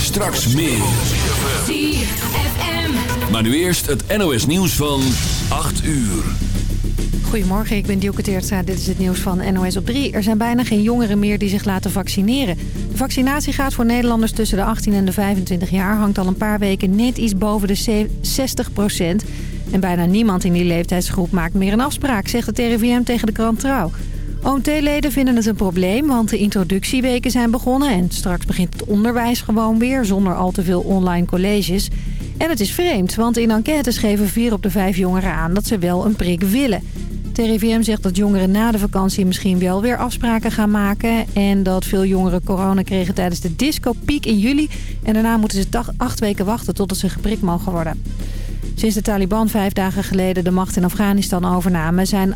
Straks meer. Maar nu eerst het NOS nieuws van 8 uur. Goedemorgen, ik ben Dielke Teertstra. Dit is het nieuws van NOS op 3. Er zijn bijna geen jongeren meer die zich laten vaccineren. De vaccinatiegraad voor Nederlanders tussen de 18 en de 25 jaar... hangt al een paar weken net iets boven de 60 procent. En bijna niemand in die leeftijdsgroep maakt meer een afspraak... zegt het RIVM tegen de krant Trouw. OMT-leden vinden het een probleem, want de introductieweken zijn begonnen... en straks begint het onderwijs gewoon weer, zonder al te veel online colleges. En het is vreemd, want in enquêtes geven vier op de vijf jongeren aan dat ze wel een prik willen. Het RIVM zegt dat jongeren na de vakantie misschien wel weer afspraken gaan maken... en dat veel jongeren corona kregen tijdens de disco-piek in juli... en daarna moeten ze acht weken wachten totdat ze geprikt mogen worden. Sinds de Taliban vijf dagen geleden de macht in Afghanistan overnamen... zijn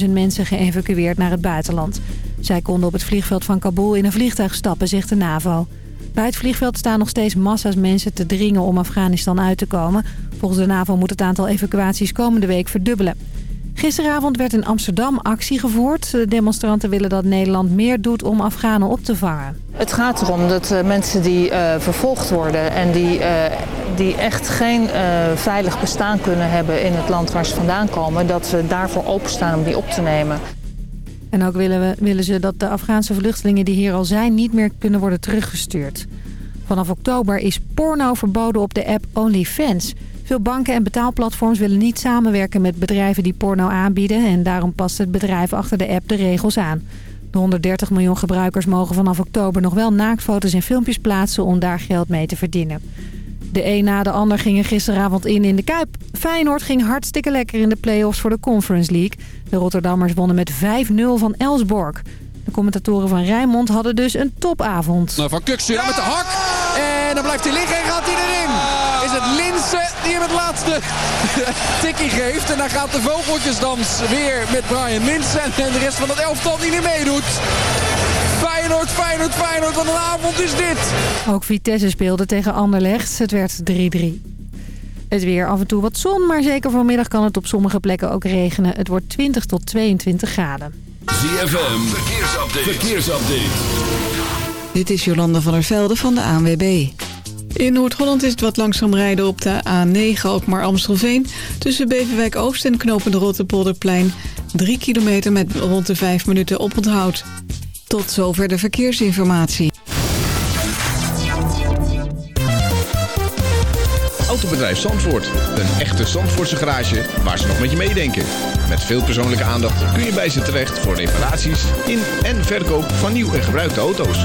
18.000 mensen geëvacueerd naar het buitenland. Zij konden op het vliegveld van Kabul in een vliegtuig stappen, zegt de NAVO. Bij het vliegveld staan nog steeds massa's mensen te dringen om Afghanistan uit te komen. Volgens de NAVO moet het aantal evacuaties komende week verdubbelen. Gisteravond werd in Amsterdam actie gevoerd. De demonstranten willen dat Nederland meer doet om Afghanen op te vangen. Het gaat erom dat uh, mensen die uh, vervolgd worden en die, uh, die echt geen veilig bestaan kunnen hebben in het land waar ze vandaan komen, dat we daarvoor openstaan om die op te nemen. En ook willen, we, willen ze dat de Afghaanse vluchtelingen die hier al zijn niet meer kunnen worden teruggestuurd. Vanaf oktober is porno verboden op de app OnlyFans. Veel banken en betaalplatforms willen niet samenwerken met bedrijven die porno aanbieden... en daarom past het bedrijf achter de app de regels aan. De 130 miljoen gebruikers mogen vanaf oktober nog wel naaktfoto's en filmpjes plaatsen om daar geld mee te verdienen. De een na de ander gingen gisteravond in in de Kuip. Feyenoord ging hartstikke lekker in de play-offs voor de Conference League. De Rotterdammers wonnen met 5-0 van Elsborg. De commentatoren van Rijnmond hadden dus een topavond. Nou, van Kuksu met de hak. En dan blijft hij liggen en gaat hij erin. Is het Linse die hem het laatste tikkie geeft. En dan gaat de vogeltjesdans weer met Brian Linsen. En de rest van het elftal die er meedoet. Feyenoord, Feyenoord, Feyenoord. Wat een avond is dit. Ook Vitesse speelde tegen Anderlecht. Het werd 3-3. Het weer af en toe wat zon, maar zeker vanmiddag kan het op sommige plekken ook regenen. Het wordt 20 tot 22 graden. ZFM, verkeersupdate. verkeersupdate. Dit is Jolanda van der Velde van de ANWB. In Noord-Holland is het wat langzaam rijden op de A9 ook maar Amstelveen. Tussen Beverwijk Oost en Knopende Rotterpolderplein. 3 kilometer met rond de 5 minuten oponthoud. Tot zover de verkeersinformatie. Autobedrijf Zandvoort. Een echte Zandvoortse garage waar ze nog met je meedenken. Met veel persoonlijke aandacht kun je bij ze terecht voor reparaties in en verkoop van nieuw en gebruikte auto's.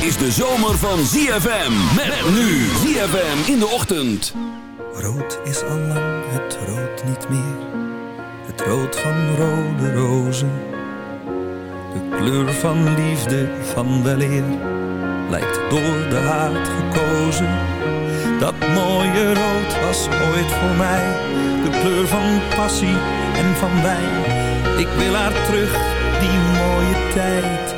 Is de zomer van ZFM. Met nu ZFM in de ochtend. Rood is al lang het rood niet meer. Het rood van rode rozen. De kleur van liefde van weleer lijkt door de haat gekozen. Dat mooie rood was ooit voor mij de kleur van passie en van wijn. Ik wil haar terug, die mooie tijd,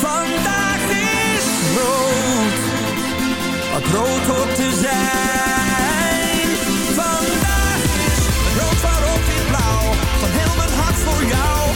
Vandaag is rood, wat rood hoort te zijn. Vandaag is rood rood weer blauw, van heel mijn hart voor jou.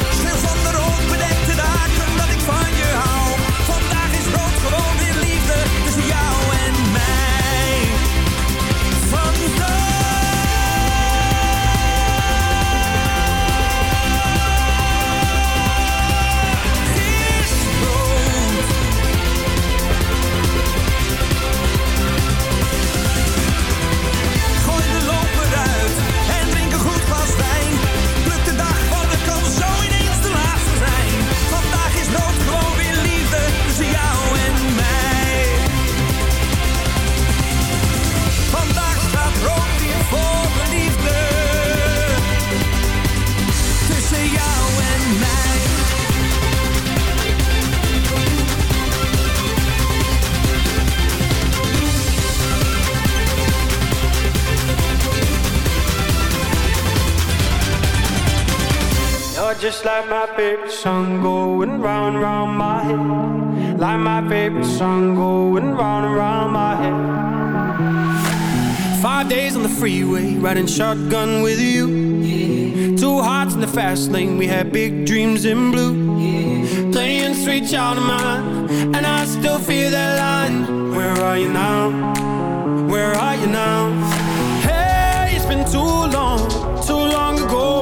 You're just like my favorite song going round and round my head. Like my favorite song going round and round my head. Five days on the freeway, riding shotgun with you. Two hearts in the fast lane, we had big dreams in blue. Playing sweet child of mine, and I still feel that line. Where are you now? Where are you now? Hey, it's been too long, too long ago,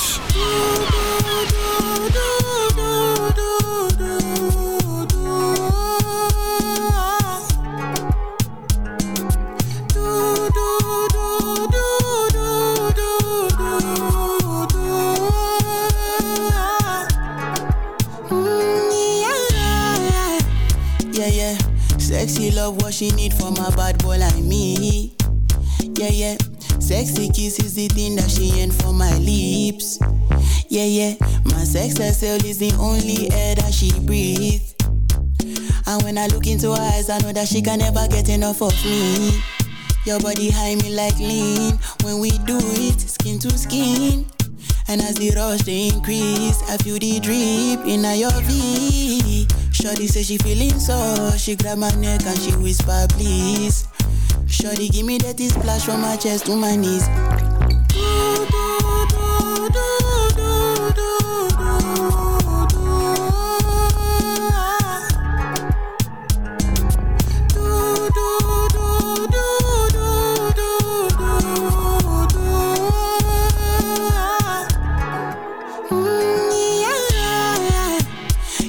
Yeah, yeah. Sexy kiss is the thing that she ain't for my lips. Yeah, yeah. My sex herself is the only air that she breathes. And when I look into her eyes, I know that she can never get enough of me. Your body high me like lean. When we do it, skin to skin. And as the rush they increase, I feel the drip in your V. Shorty say she feeling so, she grab my neck and she whisper please. Shorty give me that splash from my chest to my knees.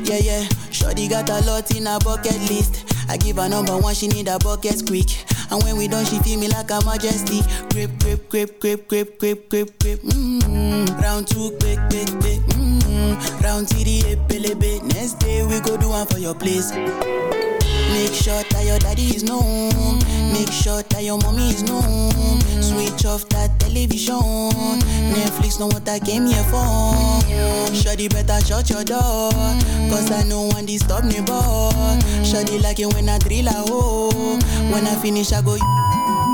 Yeah, yeah. Shorty got a lot in her bucket list. I give her number one, she need a bucket quick. And when we done, she feel me like a majesty. Grip, grip, grip, grip, grip, grip, grip, grip. Mm-hmm. Round two, quick, quick, quick. Mm-hmm. Round three, bit. Next day we go do one for your place. Make sure that your daddy is known. Make sure that your mommy is known. Switch off that television. Netflix know what I came here for. Shawty better shut your door. Cause I know one disturb me, boy. Shawty like it when I drill a hole. When I finish, I go.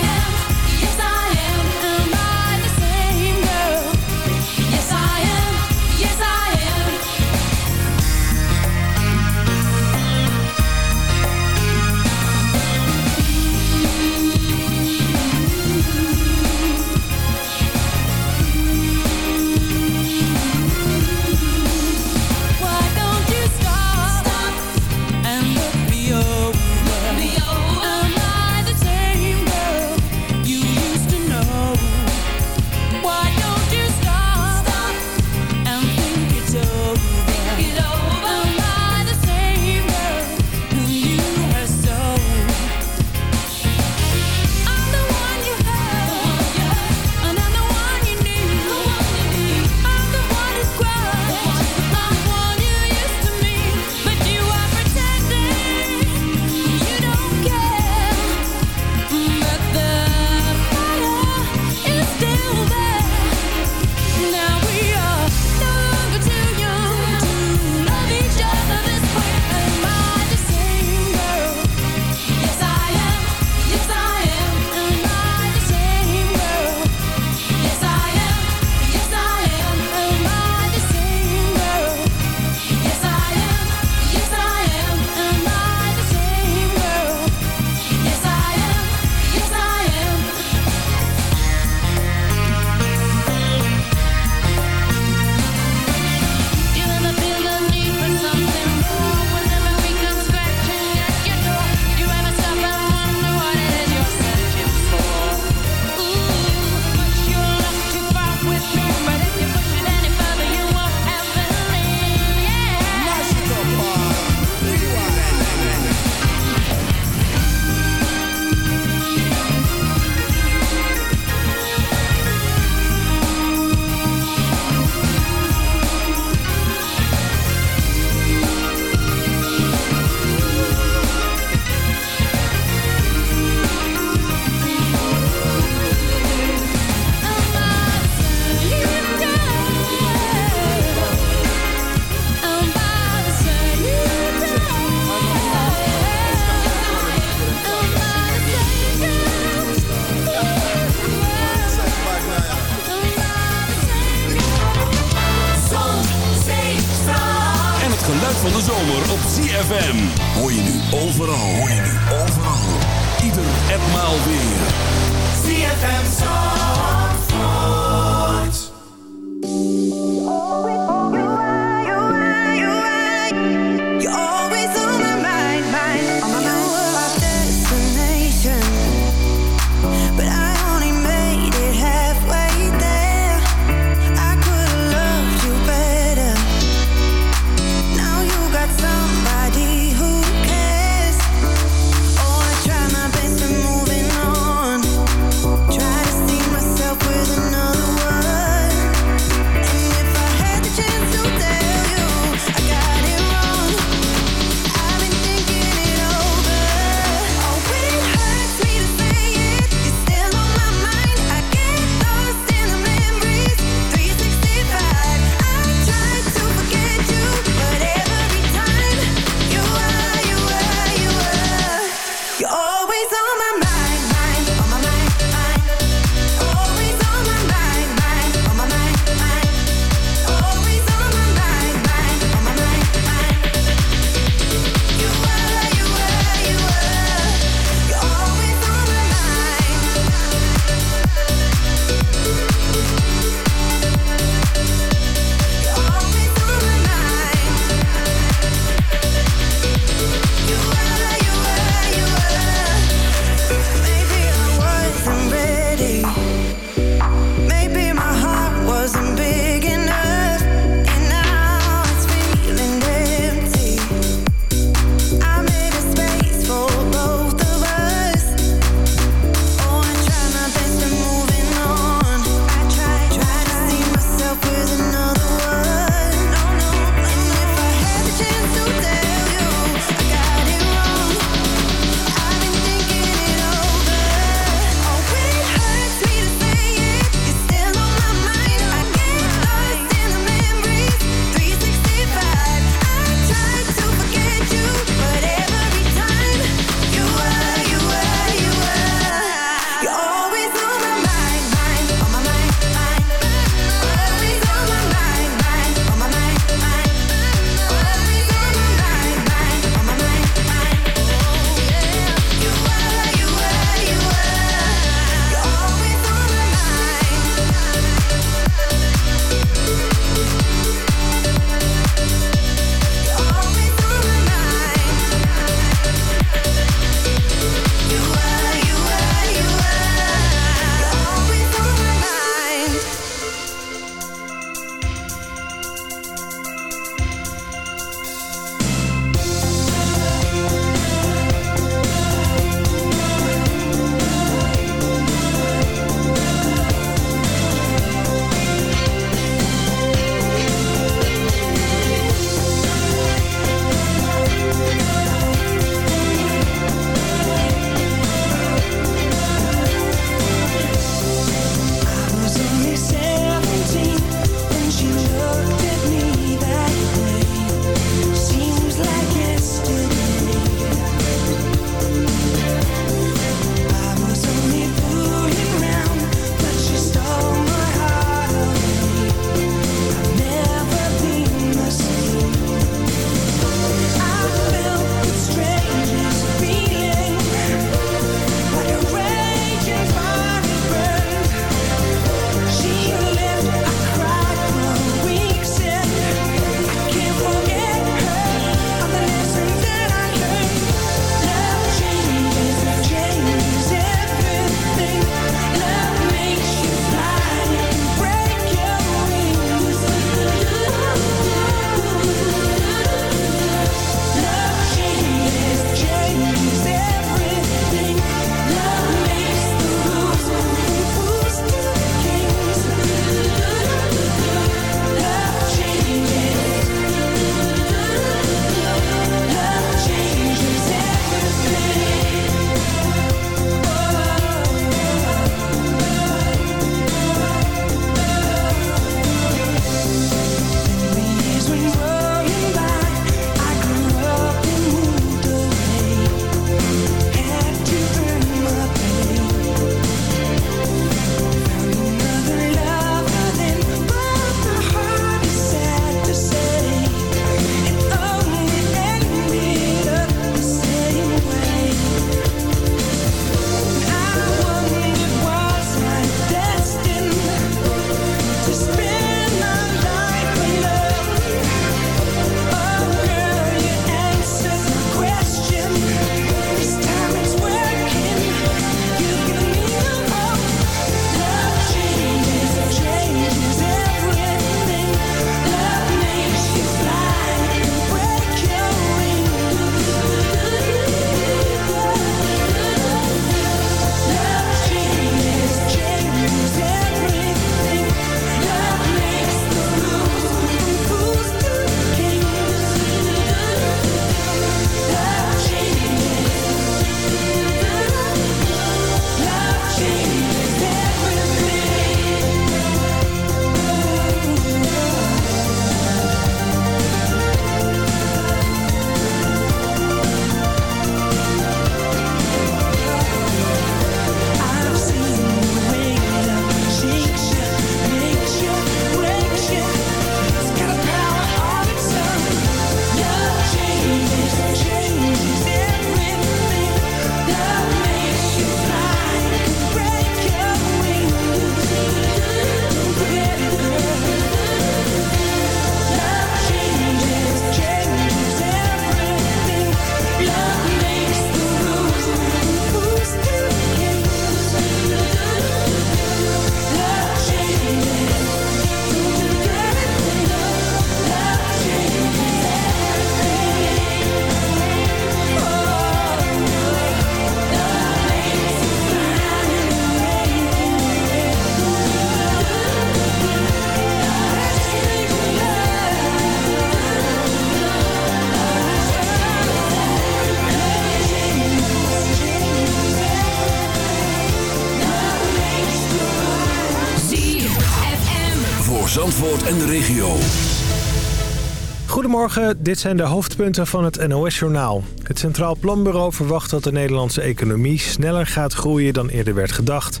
Dit zijn de hoofdpunten van het NOS-journaal. Het Centraal Planbureau verwacht dat de Nederlandse economie sneller gaat groeien dan eerder werd gedacht.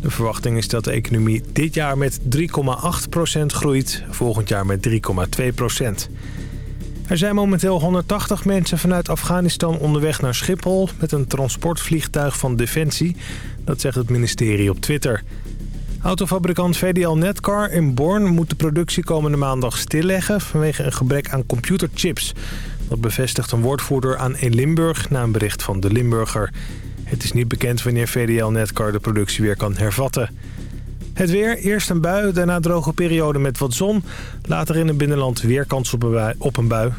De verwachting is dat de economie dit jaar met 3,8% groeit, volgend jaar met 3,2%. Er zijn momenteel 180 mensen vanuit Afghanistan onderweg naar Schiphol... met een transportvliegtuig van Defensie. Dat zegt het ministerie op Twitter. Autofabrikant VDL Netcar in Born moet de productie komende maandag stilleggen... vanwege een gebrek aan computerchips. Dat bevestigt een woordvoerder aan E Limburg na een bericht van de Limburger. Het is niet bekend wanneer VDL Netcar de productie weer kan hervatten. Het weer, eerst een bui, daarna droge periode met wat zon. Later in het binnenland weer kans op een bui. Op.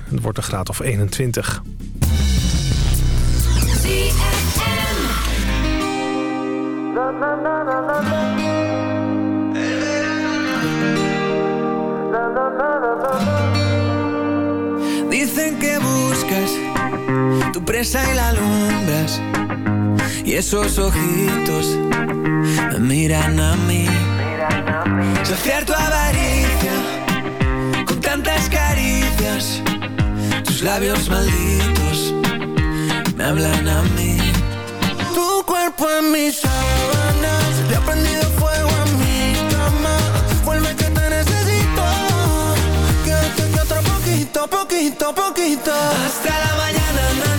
Het wordt een graad of 21. Dicen que buscas tu presa y la alumbras. Y esos ojitos me miran a mí. Saciar tu avaricia con tantas caricias. Tus labios malditos me hablan a mí. Tu cuerpo en mis sábanas. Le ha prendido poquito, poquito, poquito. Hasta la mañana, na,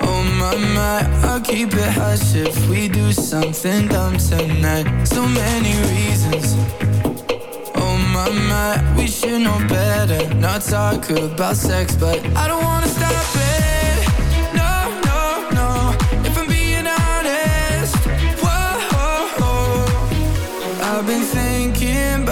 Oh my my, I'll keep it hush if we do something dumb tonight. So many reasons. Oh my my, we should know better. Not talk about sex, but I don't wanna stop it. No, no, no. If I'm being honest, whoa. I've been thinking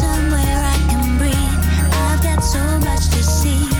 somewhere I can breathe. I've got so much to see.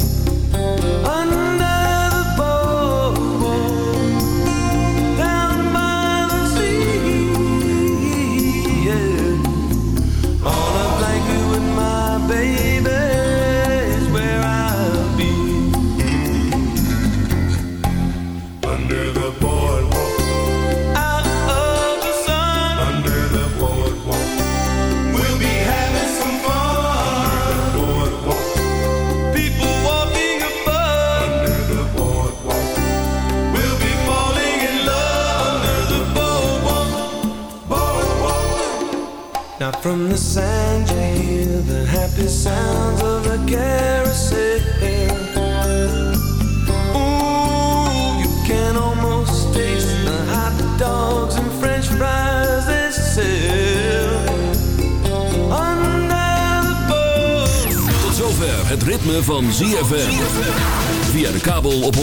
From the sand you hear the happy sounds of a carousel. Ooh, you can almost taste the hot dogs and French fries they sell. Under the boat. Tot zover het ritme van ZFM. Via de kabel op 104.5.